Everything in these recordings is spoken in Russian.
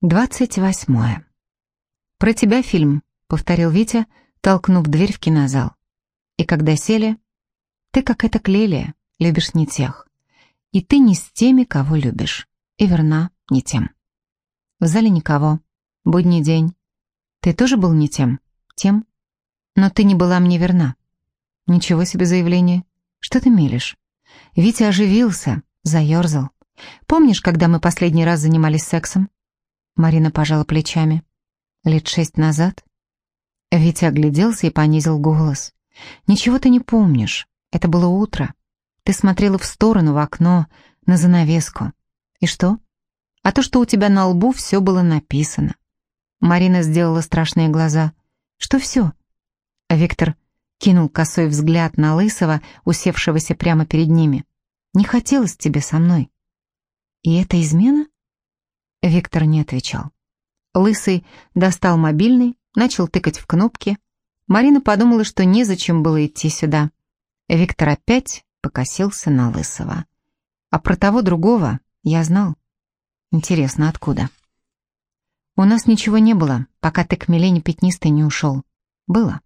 Двадцать восьмое. «Про тебя фильм», — повторил Витя, толкнув дверь в кинозал. И когда сели, «Ты как эта Клелия, любишь не тех. И ты не с теми, кого любишь. И верна не тем». В зале никого. Будний день. Ты тоже был не тем? Тем? Но ты не была мне верна. Ничего себе заявление. Что ты мелешь? Витя оживился, заерзал. Помнишь, когда мы последний раз занимались сексом? Марина пожала плечами. Лет шесть назад? Витя огляделся и понизил голос. Ничего ты не помнишь. Это было утро. Ты смотрела в сторону, в окно, на занавеску. И что? А то, что у тебя на лбу все было написано. Марина сделала страшные глаза. Что все? Виктор кинул косой взгляд на Лысого, усевшегося прямо перед ними. Не хотелось тебе со мной. И это измена? Виктор не отвечал. Лысый достал мобильный, начал тыкать в кнопки. Марина подумала, что незачем было идти сюда. Виктор опять покосился на Лысого. А про того другого я знал. Интересно, откуда? У нас ничего не было, пока ты к Милене Пятнистой не ушел. Было.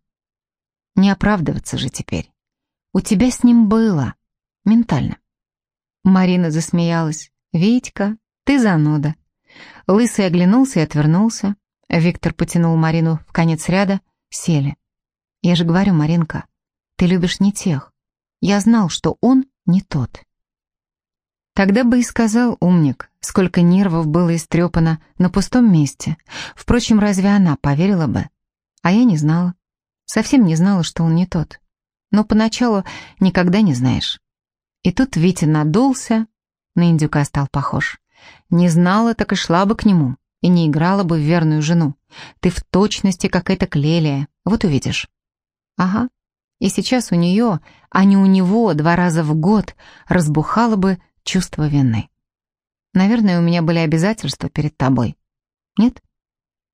Не оправдываться же теперь. У тебя с ним было. Ментально. Марина засмеялась. «Витька, ты зануда. Лысый оглянулся и отвернулся. Виктор потянул Марину в конец ряда. Сели. «Я же говорю, Маринка, ты любишь не тех. Я знал, что он не тот». Тогда бы и сказал умник, сколько нервов было истрепано на пустом месте. Впрочем, разве она поверила бы? А я не знала. Совсем не знала, что он не тот. Но поначалу никогда не знаешь. И тут Витя надулся, на индюка стал похож. Не знала, так и шла бы к нему, и не играла бы в верную жену. Ты в точности как эта Клелия, вот увидишь. Ага, и сейчас у нее, а не у него два раза в год разбухало бы чувство вины. Наверное, у меня были обязательства перед тобой. Нет?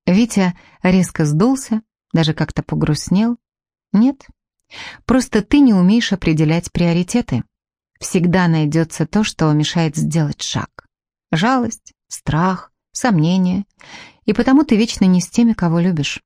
Витя резко сдулся, даже как-то погрустнел. Нет? Просто ты не умеешь определять приоритеты. Всегда найдется то, что мешает сделать шаг. Жалость, страх, сомнения. И потому ты вечно не с теми, кого любишь.